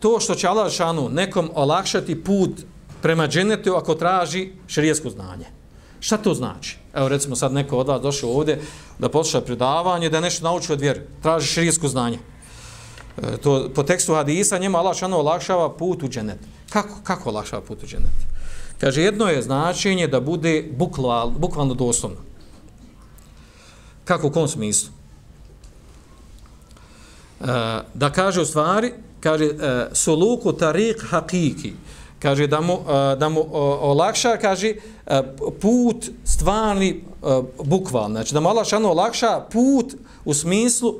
to što će Allah šanu nekom olakšati put prema dženetu ako traži širijesko znanje. Šta to znači? Evo recimo sad neko od vas došao ovdje da posluša predavanje, da nešto nauči od vjeru, traži širijesko znanje. E, to, po tekstu hadisa njema Allah šanu olakšava put u dženet. Kako, kako olakšava put u dženet? Kaže, jedno je značenje da bude bukval, bukvalno doslovno. Kako u kom smislu? E, da kaže u stvari, kaže, e, suluku tarik hakiki, kaže da mu, e, da mu e, olakša, kaže, e, put stvarni e, bukvalno. Znači, da mu Allah šanu olakša put u smislu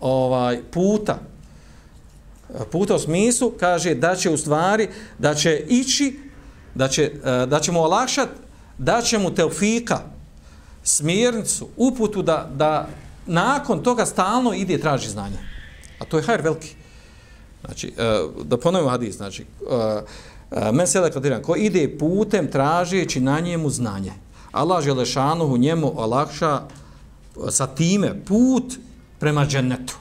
ovaj puta, puta u smislu, kaže da će u stvari, da će ići, da će, da će mu olakšati, da će mu teufika smjernicu, uputu da, da nakon toga stalno ide traži znanje. A to je hajr veliki. Znači, e, da ponovimo hadis, znači, e, e, men se deklariram, ko ide putem tražeći na njemu znanje. Allah Želešanuhu njemu olakša sa time put prema džennetu.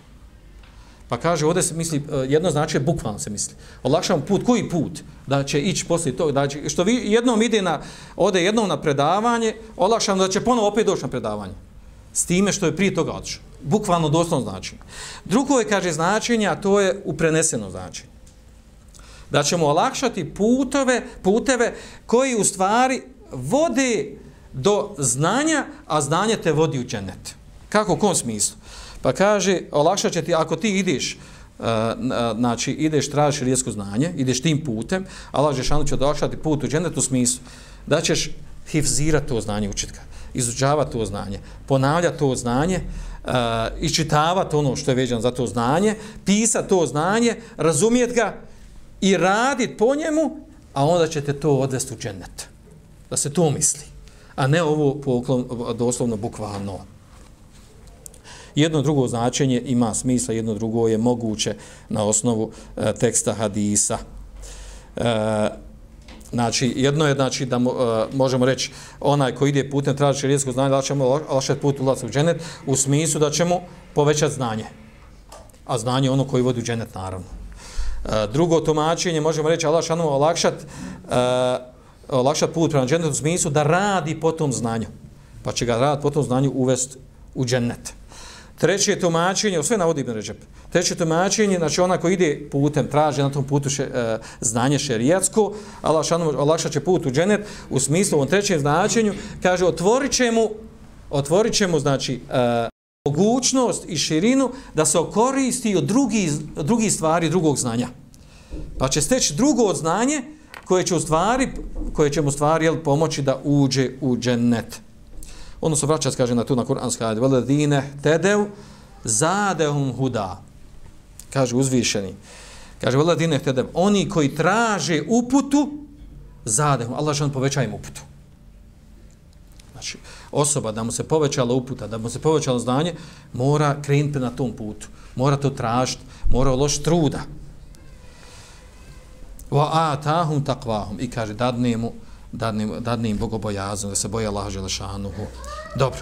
Pa kaže, ovdje se misli, jedno znači bukvalno se misli. Olakšavam put, koji put? Da će ići poslije toga, da će, što vi jednom ide na, ode jednom na predavanje, olakšamo da će ponovo opet doći na predavanje. S time što je prije toga odšao. Bukvalno doslovno značenje. Drugo je, kaže, značenje, a to je u preneseno značenje. Da ćemo olakšati putove, puteve koji u stvari vode do znanja, a znanje te vodi u dženet. Kako, u kom smislu? Pa kaže, olakšat će ti, ako ti ideš, e, e, znači, ideš, tražiš rijesko znanje, ideš tim putem, Allah Žešanu će olakšati put u dženetu smislu, da ćeš hifzirati to znanje učitka, izučavati to znanje, ponavljati to znanje, uh, Eh, iščitavati ono što je veđan za to znanje, pisati to znanje, razumijeti ga i raditi po njemu, a onda ćete to odvesti u džennet. Da se to misli. A ne ovo poklon, doslovno, bukvalno jedno drugo značenje ima smisla, jedno drugo je moguće na osnovu e, teksta hadisa. E, znači, jedno je znači da mo, e, možemo reći onaj koji ide putem traži širijetsko znanje, da ćemo lašati put ulaz u dženet, u smislu da ćemo povećati znanje. A znanje je ono koji vodi u dženet, naravno. E, drugo tumačenje, možemo reći, Allah šanu olakšati e, olakšat put prema dženetu u smislu da radi po tom znanju. Pa će ga rad po tom znanju uvesti u dženet. Treće tumačenje, sve navodi Ibn Ređep. Treće tumačenje, znači ona ko ide putem, traže na tom putu še, e, znanje šerijatsko, Allah šanu olakšat će put u dženet, u smislu ovom trećem značenju, kaže, otvorit će mu, otvorit će mu, znači, e, mogućnost i širinu da se okoristi od drugi, drugi stvari drugog znanja. Pa će steći drugo znanje koje će u stvari, koje će mu stvari jel, pomoći da uđe u džennet. Ono se kaže na tu na kuranska ajde, veladine tedev zadehum huda. Kaže uzvišeni. Kaže, veledine tedev, oni koji traže uputu, zadehum, Allah žan poveća im uputu. Znači, osoba da mu se povećala uputa, da mu se povećalo znanje, mora krenuti na tom putu. Mora to tražiti, mora uložiti truda. Wa atahum takvahum. I kaže, dadne mu, dadne, dadne im bogobojazno, da se boje Allah Želešanuhu. Dobro.